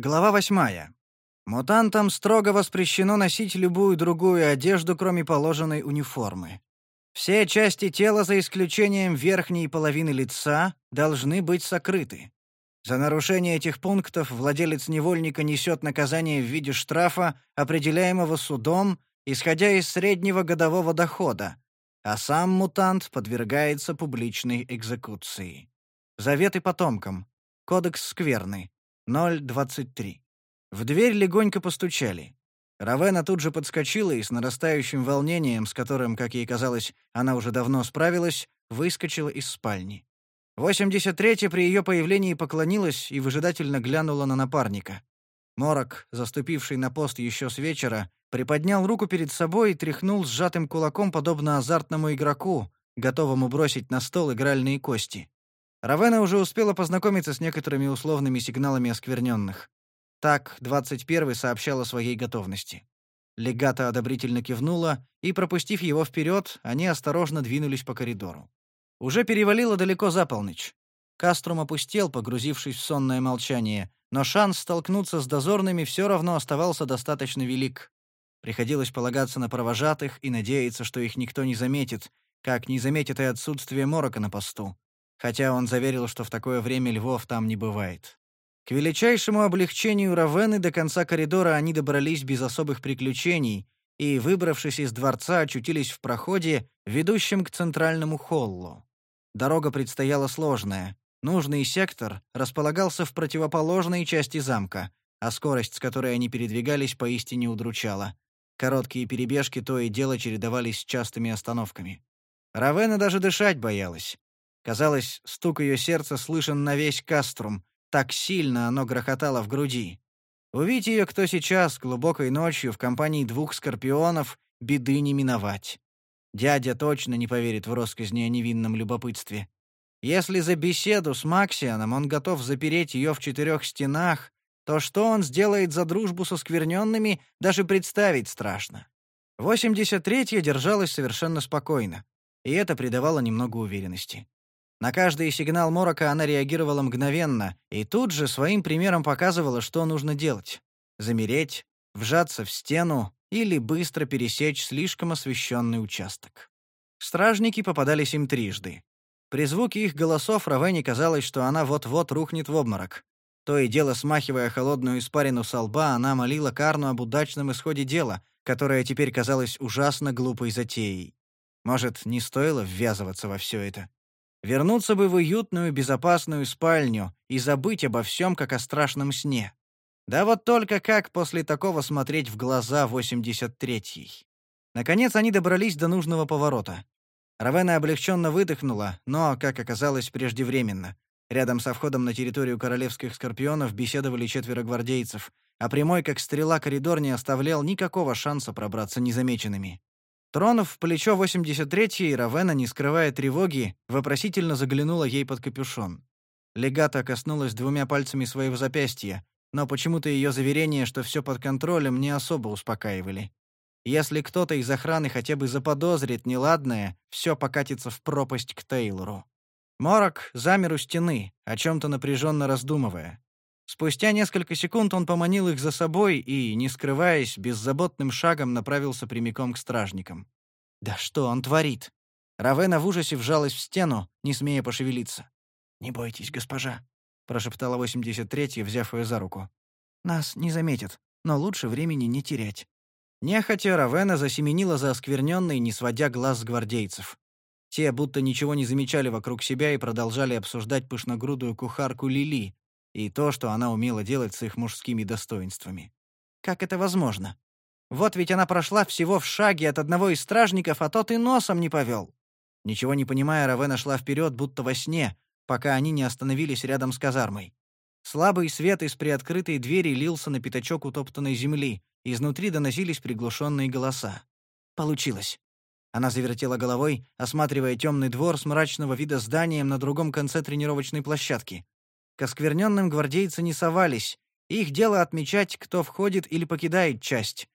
Глава восьмая. Мутантам строго воспрещено носить любую другую одежду, кроме положенной униформы. Все части тела, за исключением верхней половины лица, должны быть сокрыты. За нарушение этих пунктов владелец невольника несет наказание в виде штрафа, определяемого судом, исходя из среднего годового дохода, а сам мутант подвергается публичной экзекуции. Заветы потомкам. Кодекс скверный. 0.23. В дверь легонько постучали. Равена тут же подскочила и с нарастающим волнением, с которым, как ей казалось, она уже давно справилась, выскочила из спальни. 83-я при ее появлении поклонилась и выжидательно глянула на напарника. Морок, заступивший на пост еще с вечера, приподнял руку перед собой и тряхнул сжатым кулаком, подобно азартному игроку, готовому бросить на стол игральные кости. Равена уже успела познакомиться с некоторыми условными сигналами оскверненных. Так, 21-й сообщал о своей готовности. Легата одобрительно кивнула, и, пропустив его вперед, они осторожно двинулись по коридору. Уже перевалило далеко за полночь. Каструм опустел, погрузившись в сонное молчание, но шанс столкнуться с дозорными все равно оставался достаточно велик. Приходилось полагаться на провожатых и надеяться, что их никто не заметит, как не заметит и отсутствие морока на посту хотя он заверил, что в такое время львов там не бывает. К величайшему облегчению Равены до конца коридора они добрались без особых приключений и, выбравшись из дворца, очутились в проходе, ведущем к центральному холлу. Дорога предстояла сложная. Нужный сектор располагался в противоположной части замка, а скорость, с которой они передвигались, поистине удручала. Короткие перебежки то и дело чередовались с частыми остановками. Равена даже дышать боялась. Казалось, стук ее сердца слышен на весь Каструм, так сильно оно грохотало в груди. Увидеть ее кто сейчас, глубокой ночью, в компании двух скорпионов, беды не миновать. Дядя точно не поверит в россказни о невинном любопытстве. Если за беседу с Максианом он готов запереть ее в четырех стенах, то что он сделает за дружбу со скверненными, даже представить страшно. 83-я держалась совершенно спокойно, и это придавало немного уверенности. На каждый сигнал морока она реагировала мгновенно и тут же своим примером показывала, что нужно делать. Замереть, вжаться в стену или быстро пересечь слишком освещенный участок. Стражники попадались им трижды. При звуке их голосов Равене казалось, что она вот-вот рухнет в обморок. То и дело, смахивая холодную испарину со лба, она молила Карну об удачном исходе дела, которое теперь казалось ужасно глупой затеей. Может, не стоило ввязываться во все это? Вернуться бы в уютную, безопасную спальню и забыть обо всем, как о страшном сне. Да вот только как после такого смотреть в глаза 83-й? Наконец они добрались до нужного поворота. Равена облегченно выдохнула, но, как оказалось, преждевременно. Рядом со входом на территорию королевских скорпионов беседовали четверо гвардейцев, а прямой, как стрела, коридор не оставлял никакого шанса пробраться незамеченными. Тронув в плечо 83-й, Равена, не скрывая тревоги, вопросительно заглянула ей под капюшон. Легата коснулась двумя пальцами своего запястья, но почему-то ее заверения, что все под контролем, не особо успокаивали. Если кто-то из охраны хотя бы заподозрит неладное, все покатится в пропасть к Тейлору. Морок замер у стены, о чем-то напряженно раздумывая. Спустя несколько секунд он поманил их за собой и, не скрываясь, беззаботным шагом направился прямиком к стражникам. «Да что он творит?» Равена в ужасе вжалась в стену, не смея пошевелиться. «Не бойтесь, госпожа», — прошептала 83-я, взяв ее за руку. «Нас не заметят, но лучше времени не терять». Нехотя Равена засеменила за оскверненной, не сводя глаз с гвардейцев. Те будто ничего не замечали вокруг себя и продолжали обсуждать пышногрудую кухарку Лили, и то, что она умела делать с их мужскими достоинствами. Как это возможно? Вот ведь она прошла всего в шаге от одного из стражников, а тот и носом не повел. Ничего не понимая, Равена шла вперед, будто во сне, пока они не остановились рядом с казармой. Слабый свет из приоткрытой двери лился на пятачок утоптанной земли, изнутри доносились приглушенные голоса. Получилось. Она завертела головой, осматривая темный двор с мрачного вида зданием на другом конце тренировочной площадки. К оскверненным гвардейцы не совались. Их дело отмечать, кто входит или покидает часть.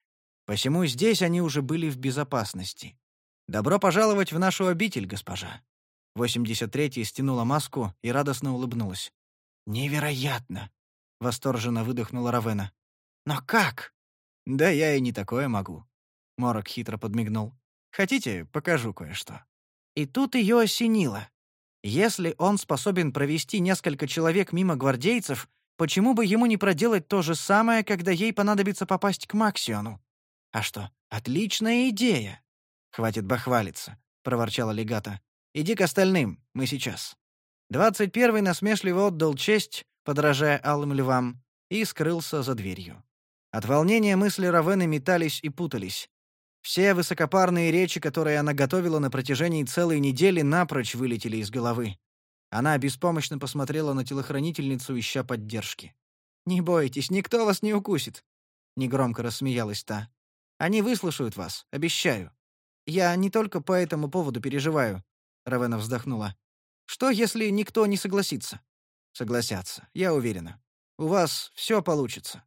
Посему здесь они уже были в безопасности. «Добро пожаловать в нашу обитель, госпожа». 83-я стянула маску и радостно улыбнулась. «Невероятно!» восторженно выдохнула Равена. «Но как?» «Да я и не такое могу», — Морок хитро подмигнул. «Хотите, покажу кое-что». И тут ее осенило. Если он способен провести несколько человек мимо гвардейцев, почему бы ему не проделать то же самое, когда ей понадобится попасть к Максиону? А что, отличная идея. Хватит бахвалиться, проворчала легата. Иди к остальным, мы сейчас. Двадцать первый насмешливо отдал честь, подражая алым львам, и скрылся за дверью. От волнения мысли Равены метались и путались. Все высокопарные речи, которые она готовила на протяжении целой недели, напрочь вылетели из головы. Она беспомощно посмотрела на телохранительницу, ища поддержки. «Не бойтесь, никто вас не укусит», — негромко рассмеялась та. «Они выслушают вас, обещаю. Я не только по этому поводу переживаю», — Равена вздохнула. «Что, если никто не согласится?» «Согласятся, я уверена. У вас все получится».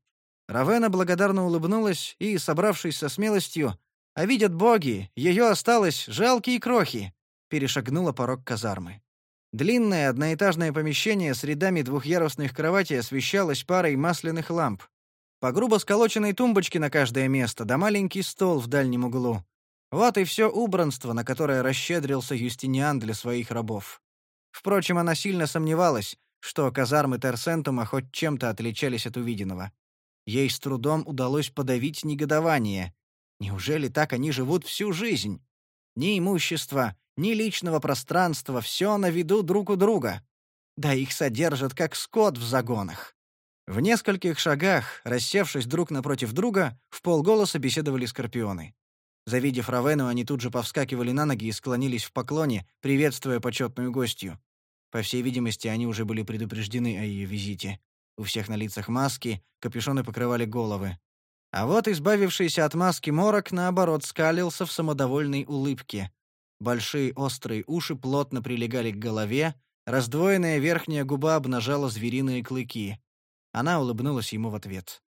Равена благодарно улыбнулась и, собравшись со смелостью, а видят боги, ее осталось жалкие крохи, перешагнула порог казармы. Длинное одноэтажное помещение с рядами двухъярусных кроватей освещалось парой масляных ламп. По грубо сколоченной тумбочке на каждое место, да маленький стол в дальнем углу. Вот и все убранство, на которое расщедрился Юстиниан для своих рабов. Впрочем, она сильно сомневалась, что казармы Терсентума хоть чем-то отличались от увиденного. Ей с трудом удалось подавить негодование. Неужели так они живут всю жизнь? Ни имущества, ни личного пространства, все на виду друг у друга. Да их содержат как скот в загонах. В нескольких шагах, рассевшись друг напротив друга, в полголоса беседовали скорпионы. Завидев Равену, они тут же повскакивали на ноги и склонились в поклоне, приветствуя почетную гостью. По всей видимости, они уже были предупреждены о ее визите. У всех на лицах маски, капюшоны покрывали головы. А вот избавившийся от маски морок, наоборот, скалился в самодовольной улыбке. Большие острые уши плотно прилегали к голове, раздвоенная верхняя губа обнажала звериные клыки. Она улыбнулась ему в ответ.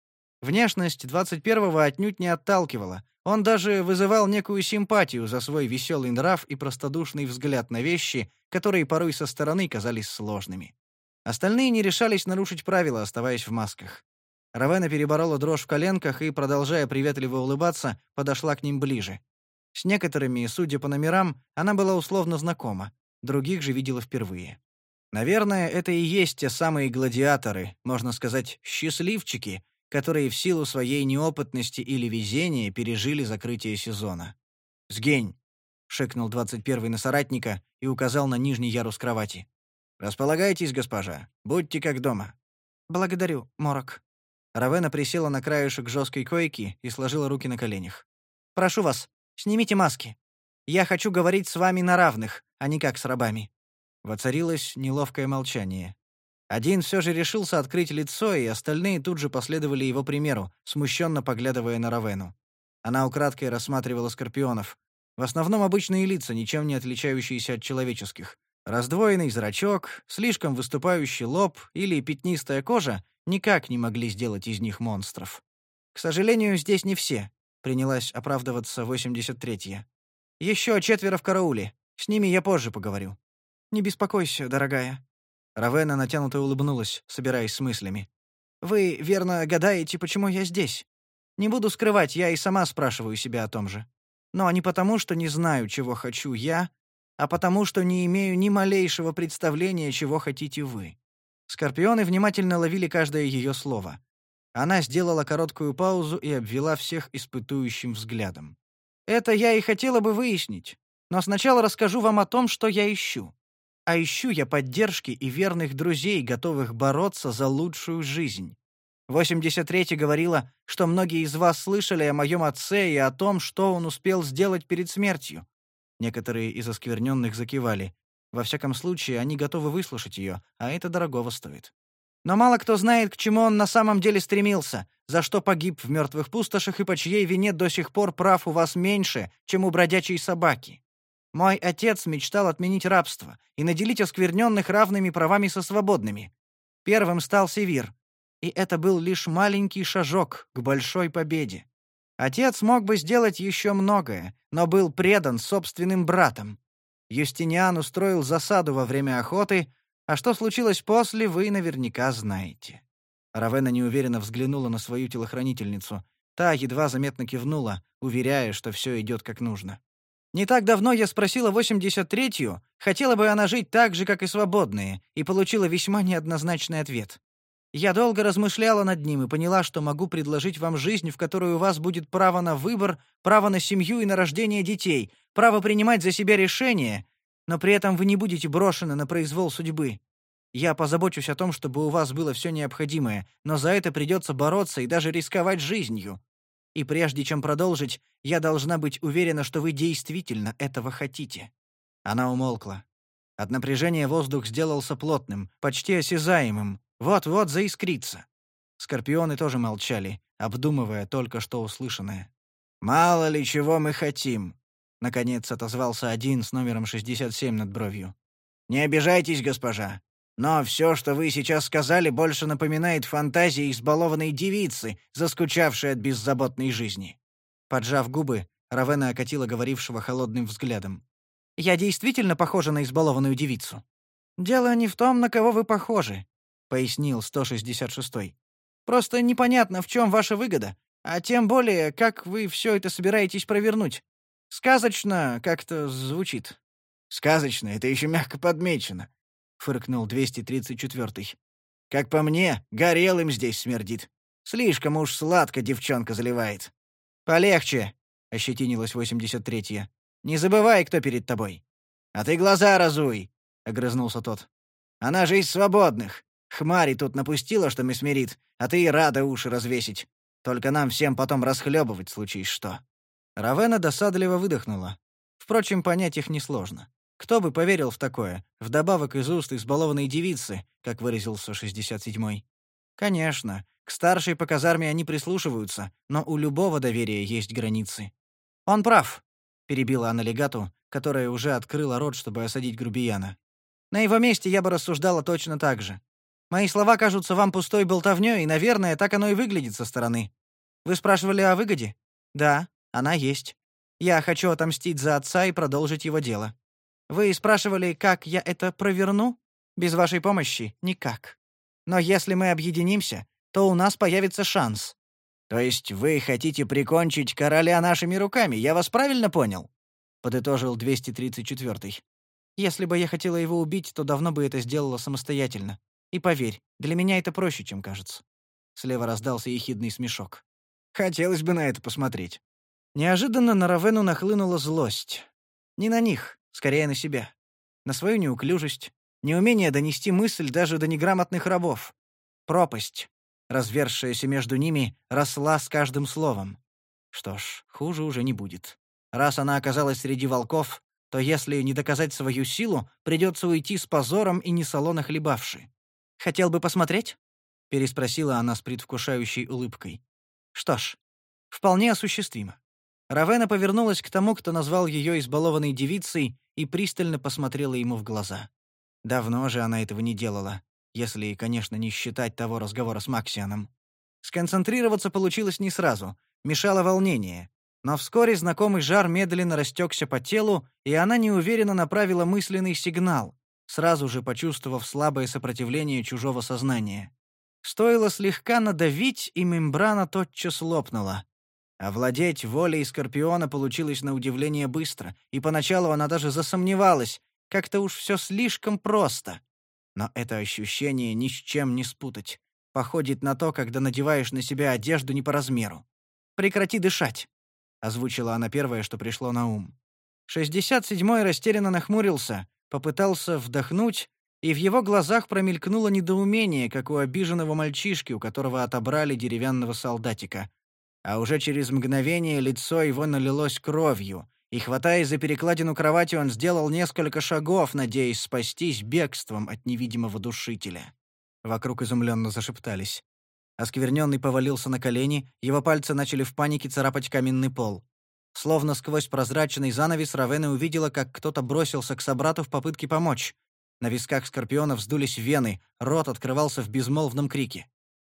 Внешность двадцать первого отнюдь не отталкивала. Он даже вызывал некую симпатию за свой веселый нрав и простодушный взгляд на вещи, которые порой со стороны казались сложными. Остальные не решались нарушить правила, оставаясь в масках. Равена переборола дрожь в коленках и, продолжая приветливо улыбаться, подошла к ним ближе. С некоторыми, судя по номерам, она была условно знакома, других же видела впервые. Наверное, это и есть те самые гладиаторы, можно сказать, счастливчики, которые в силу своей неопытности или везения пережили закрытие сезона. «Сгень!» — шикнул двадцать первый на соратника и указал на нижний ярус кровати. «Располагайтесь, госпожа. Будьте как дома». «Благодарю, Морок», Равена присела на краешек жесткой койки и сложила руки на коленях. «Прошу вас, снимите маски. Я хочу говорить с вами на равных, а не как с рабами». Воцарилось неловкое молчание. Один все же решился открыть лицо, и остальные тут же последовали его примеру, смущенно поглядывая на Равену. Она украдкой рассматривала скорпионов. В основном обычные лица, ничем не отличающиеся от человеческих. Раздвоенный зрачок, слишком выступающий лоб или пятнистая кожа никак не могли сделать из них монстров. К сожалению, здесь не все, принялась оправдываться 83-я. Еще четверо в карауле. С ними я позже поговорю. Не беспокойся, дорогая. Равена натянуто улыбнулась, собираясь с мыслями. Вы верно гадаете, почему я здесь? Не буду скрывать, я и сама спрашиваю себя о том же. Но не потому, что не знаю, чего хочу я, а потому, что не имею ни малейшего представления, чего хотите вы. Скорпионы внимательно ловили каждое ее слово. Она сделала короткую паузу и обвела всех испытующим взглядом. «Это я и хотела бы выяснить. Но сначала расскажу вам о том, что я ищу. А ищу я поддержки и верных друзей, готовых бороться за лучшую жизнь. 83-я говорила, что многие из вас слышали о моем отце и о том, что он успел сделать перед смертью. Некоторые из оскверненных закивали. Во всяком случае, они готовы выслушать ее, а это дорогого стоит. Но мало кто знает, к чему он на самом деле стремился, за что погиб в мертвых пустошах и по чьей вине до сих пор прав у вас меньше, чем у бродячей собаки. Мой отец мечтал отменить рабство и наделить оскверненных равными правами со свободными. Первым стал Севир, и это был лишь маленький шажок к большой победе. Отец мог бы сделать еще многое, но был предан собственным братом. Юстиниан устроил засаду во время охоты, а что случилось после, вы наверняка знаете. Равена неуверенно взглянула на свою телохранительницу. Та едва заметно кивнула, уверяя, что все идет как нужно. Не так давно я спросила 83-ю, хотела бы она жить так же, как и свободные, и получила весьма неоднозначный ответ. Я долго размышляла над ним и поняла, что могу предложить вам жизнь, в которой у вас будет право на выбор, право на семью и на рождение детей, право принимать за себя решения, но при этом вы не будете брошены на произвол судьбы. Я позабочусь о том, чтобы у вас было все необходимое, но за это придется бороться и даже рисковать жизнью. И прежде чем продолжить, я должна быть уверена, что вы действительно этого хотите». Она умолкла. От напряжения воздух сделался плотным, почти осязаемым, вот-вот заискрится. Скорпионы тоже молчали, обдумывая только что услышанное. «Мало ли чего мы хотим», — наконец отозвался один с номером 67 над бровью. «Не обижайтесь, госпожа, но все, что вы сейчас сказали, больше напоминает фантазии избалованной девицы, заскучавшей от беззаботной жизни». Поджав губы, Равена окатила говорившего холодным взглядом. «Я действительно похожа на избалованную девицу?» «Дело не в том, на кого вы похожи пояснил 166-й. Просто непонятно, в чем ваша выгода, а тем более, как вы все это собираетесь провернуть. Сказочно как-то звучит. Сказочно, это еще мягко подмечено, фыркнул 234-й. Как по мне, горелым здесь смердит. Слишком уж сладко девчонка заливает. Полегче, ощетинилась 83-я. Не забывай, кто перед тобой. А ты глаза разуй, огрызнулся тот. Она же из свободных. Хмари тут напустила, что месмерит, а ты и рада уши развесить. Только нам всем потом расхлебывать, случись что». Равена досадливо выдохнула. Впрочем, понять их несложно. Кто бы поверил в такое, вдобавок из уст избалованной девицы, как выразился 67-й. Конечно, к старшей по казарме они прислушиваются, но у любого доверия есть границы. «Он прав», — перебила она легату, которая уже открыла рот, чтобы осадить грубияна. «На его месте я бы рассуждала точно так же. Мои слова кажутся вам пустой болтовнёй, и, наверное, так оно и выглядит со стороны. Вы спрашивали о выгоде? Да, она есть. Я хочу отомстить за отца и продолжить его дело. Вы спрашивали, как я это проверну? Без вашей помощи никак. Но если мы объединимся, то у нас появится шанс. То есть вы хотите прикончить короля нашими руками, я вас правильно понял? подытожил 234-й. Если бы я хотела его убить, то давно бы это сделала самостоятельно. И поверь, для меня это проще, чем кажется». Слева раздался ехидный смешок. «Хотелось бы на это посмотреть». Неожиданно на Равену нахлынула злость. Не на них, скорее на себя. На свою неуклюжесть, неумение донести мысль даже до неграмотных рабов. Пропасть, развершаяся между ними, росла с каждым словом. Что ж, хуже уже не будет. Раз она оказалась среди волков, то если не доказать свою силу, придется уйти с позором и не салона хлебавши. Хотел бы посмотреть?» — переспросила она с предвкушающей улыбкой. «Что ж, вполне осуществимо». Равена повернулась к тому, кто назвал ее избалованной девицей, и пристально посмотрела ему в глаза. Давно же она этого не делала, если, конечно, не считать того разговора с Максианом. Сконцентрироваться получилось не сразу, мешало волнение. Но вскоре знакомый жар медленно растекся по телу, и она неуверенно направила мысленный сигнал, сразу же почувствовав слабое сопротивление чужого сознания. Стоило слегка надавить, и мембрана тотчас лопнула. Овладеть волей Скорпиона получилось на удивление быстро, и поначалу она даже засомневалась, как-то уж все слишком просто. Но это ощущение ни с чем не спутать. Походит на то, когда надеваешь на себя одежду не по размеру. «Прекрати дышать», — озвучила она первое, что пришло на ум. Шестьдесят седьмой растерянно нахмурился, попытался вдохнуть, и в его глазах промелькнуло недоумение, как у обиженного мальчишки, у которого отобрали деревянного солдатика. А уже через мгновение лицо его налилось кровью, и, хватаясь за перекладину кровати, он сделал несколько шагов, надеясь спастись бегством от невидимого душителя. Вокруг изумленно зашептались. Оскверненный повалился на колени, его пальцы начали в панике царапать каменный пол. Словно сквозь прозрачный занавес Равена увидела, как кто-то бросился к собрату в попытке помочь. На висках Скорпиона вздулись вены, рот открывался в безмолвном крике.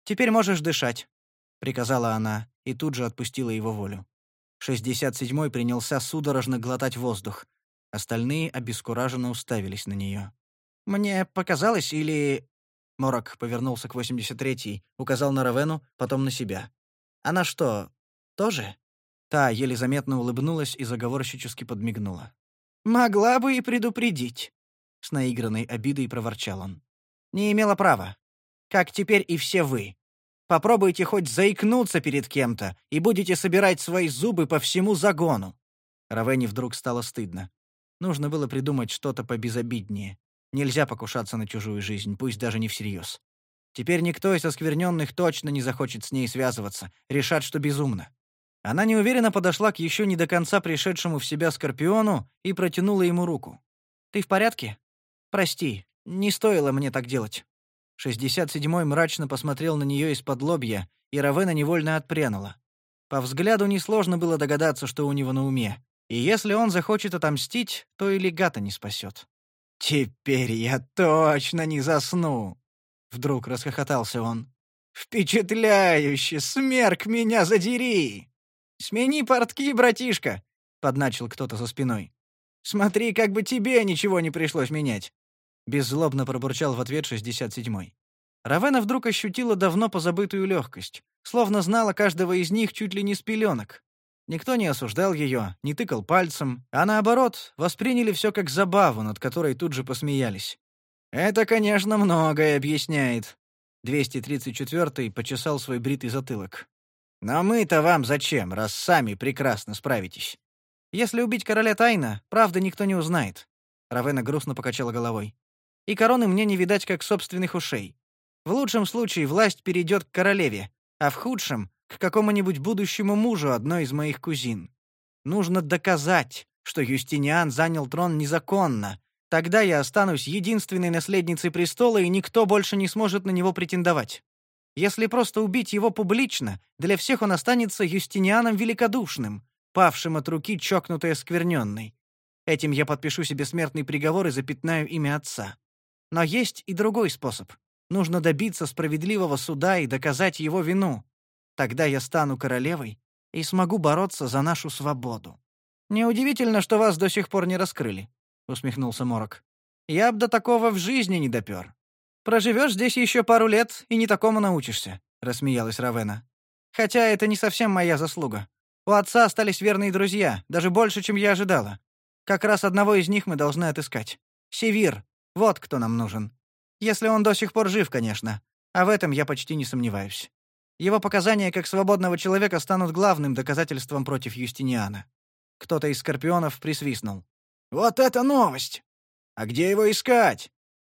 «Теперь можешь дышать», — приказала она, и тут же отпустила его волю. Шестьдесят седьмой принялся судорожно глотать воздух. Остальные обескураженно уставились на нее. «Мне показалось, или...» Морок повернулся к 83-й, указал на Равену, потом на себя. «Она что, тоже?» Та еле заметно улыбнулась и заговорщически подмигнула. «Могла бы и предупредить», — с наигранной обидой проворчал он. «Не имела права. Как теперь и все вы. Попробуйте хоть заикнуться перед кем-то, и будете собирать свои зубы по всему загону». Равене вдруг стало стыдно. Нужно было придумать что-то побезобиднее. Нельзя покушаться на чужую жизнь, пусть даже не всерьез. Теперь никто из оскверненных точно не захочет с ней связываться, решат, что безумно. Она неуверенно подошла к еще не до конца пришедшему в себя Скорпиону и протянула ему руку. «Ты в порядке? Прости, не стоило мне так делать». Шестьдесят седьмой мрачно посмотрел на нее из-под лобья, и Равена невольно отпрянула. По взгляду несложно было догадаться, что у него на уме. И если он захочет отомстить, то и легата не спасет. «Теперь я точно не засну!» Вдруг расхохотался он. «Впечатляюще! Смерк меня задери!» «Смени портки, братишка!» — подначил кто-то за спиной. «Смотри, как бы тебе ничего не пришлось менять!» Беззлобно пробурчал в ответ шестьдесят седьмой. Равена вдруг ощутила давно позабытую легкость, словно знала каждого из них чуть ли не с пеленок. Никто не осуждал ее, не тыкал пальцем, а наоборот, восприняли все как забаву, над которой тут же посмеялись. «Это, конечно, многое объясняет», — 234-й почесал свой бритый затылок. «Но мы-то вам зачем, раз сами прекрасно справитесь? Если убить короля тайно, правда никто не узнает». Равена грустно покачала головой. «И короны мне не видать, как собственных ушей. В лучшем случае власть перейдет к королеве, а в худшем к какому-нибудь будущему мужу одной из моих кузин. Нужно доказать, что Юстиниан занял трон незаконно. Тогда я останусь единственной наследницей престола, и никто больше не сможет на него претендовать. Если просто убить его публично, для всех он останется Юстинианом великодушным, павшим от руки чокнутой оскверненной. Этим я подпишу себе смертный приговор и запятнаю имя отца. Но есть и другой способ. Нужно добиться справедливого суда и доказать его вину. Тогда я стану королевой и смогу бороться за нашу свободу. Неудивительно, что вас до сих пор не раскрыли, усмехнулся Морок. Я б до такого в жизни не допер. Проживешь здесь еще пару лет и не такому научишься, рассмеялась Равена. Хотя это не совсем моя заслуга. У отца остались верные друзья, даже больше, чем я ожидала. Как раз одного из них мы должны отыскать. Севир. Вот кто нам нужен. Если он до сих пор жив, конечно. А в этом я почти не сомневаюсь. Его показания как свободного человека станут главным доказательством против Юстиниана. Кто-то из скорпионов присвистнул. «Вот это новость! А где его искать?»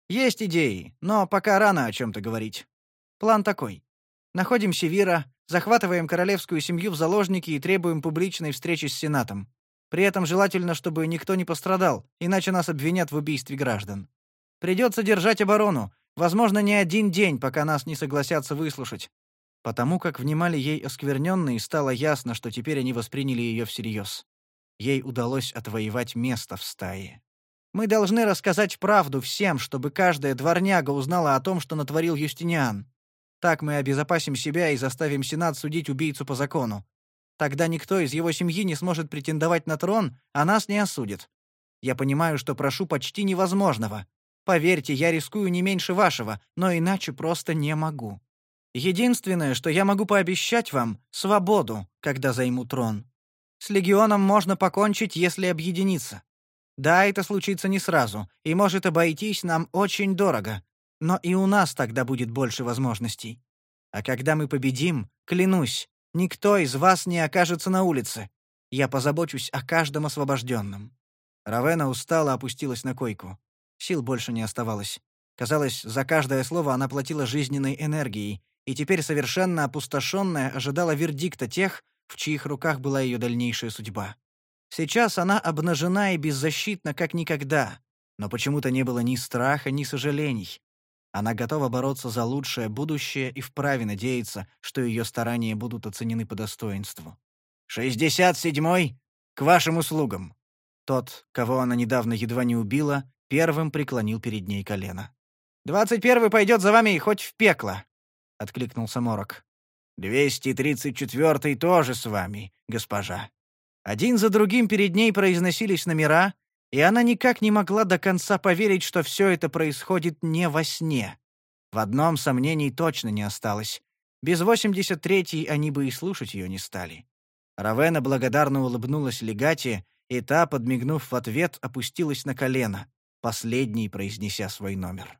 «Есть идеи, но пока рано о чем-то говорить. План такой. Находим Севира, захватываем королевскую семью в заложники и требуем публичной встречи с Сенатом. При этом желательно, чтобы никто не пострадал, иначе нас обвинят в убийстве граждан. Придется держать оборону, возможно, не один день, пока нас не согласятся выслушать. Потому как внимали ей оскверненные, стало ясно, что теперь они восприняли ее всерьез. Ей удалось отвоевать место в стае. «Мы должны рассказать правду всем, чтобы каждая дворняга узнала о том, что натворил Юстиниан. Так мы обезопасим себя и заставим Сенат судить убийцу по закону. Тогда никто из его семьи не сможет претендовать на трон, а нас не осудит. Я понимаю, что прошу почти невозможного. Поверьте, я рискую не меньше вашего, но иначе просто не могу. Единственное, что я могу пообещать вам — свободу, когда займу трон. С легионом можно покончить, если объединиться. Да, это случится не сразу, и может обойтись нам очень дорого, но и у нас тогда будет больше возможностей. А когда мы победим, клянусь, никто из вас не окажется на улице. Я позабочусь о каждом освобожденном». Равена устало опустилась на койку. Сил больше не оставалось. Казалось, за каждое слово она платила жизненной энергией, и теперь совершенно опустошенная ожидала вердикта тех, в чьих руках была ее дальнейшая судьба. Сейчас она обнажена и беззащитна, как никогда, но почему-то не было ни страха, ни сожалений. Она готова бороться за лучшее будущее и вправе надеяться, что ее старания будут оценены по достоинству. «Шестьдесят седьмой! К вашим услугам!» Тот, кого она недавно едва не убила, первым преклонил перед ней колено. «Двадцать первый пойдет за вами хоть в пекло!» — откликнулся Морок. «Двести тридцать четвертый тоже с вами, госпожа». Один за другим перед ней произносились номера, и она никак не могла до конца поверить, что все это происходит не во сне. В одном сомнений точно не осталось. Без 83-й они бы и слушать ее не стали. Равена благодарно улыбнулась легате, и та, подмигнув в ответ, опустилась на колено, последней произнеся свой номер.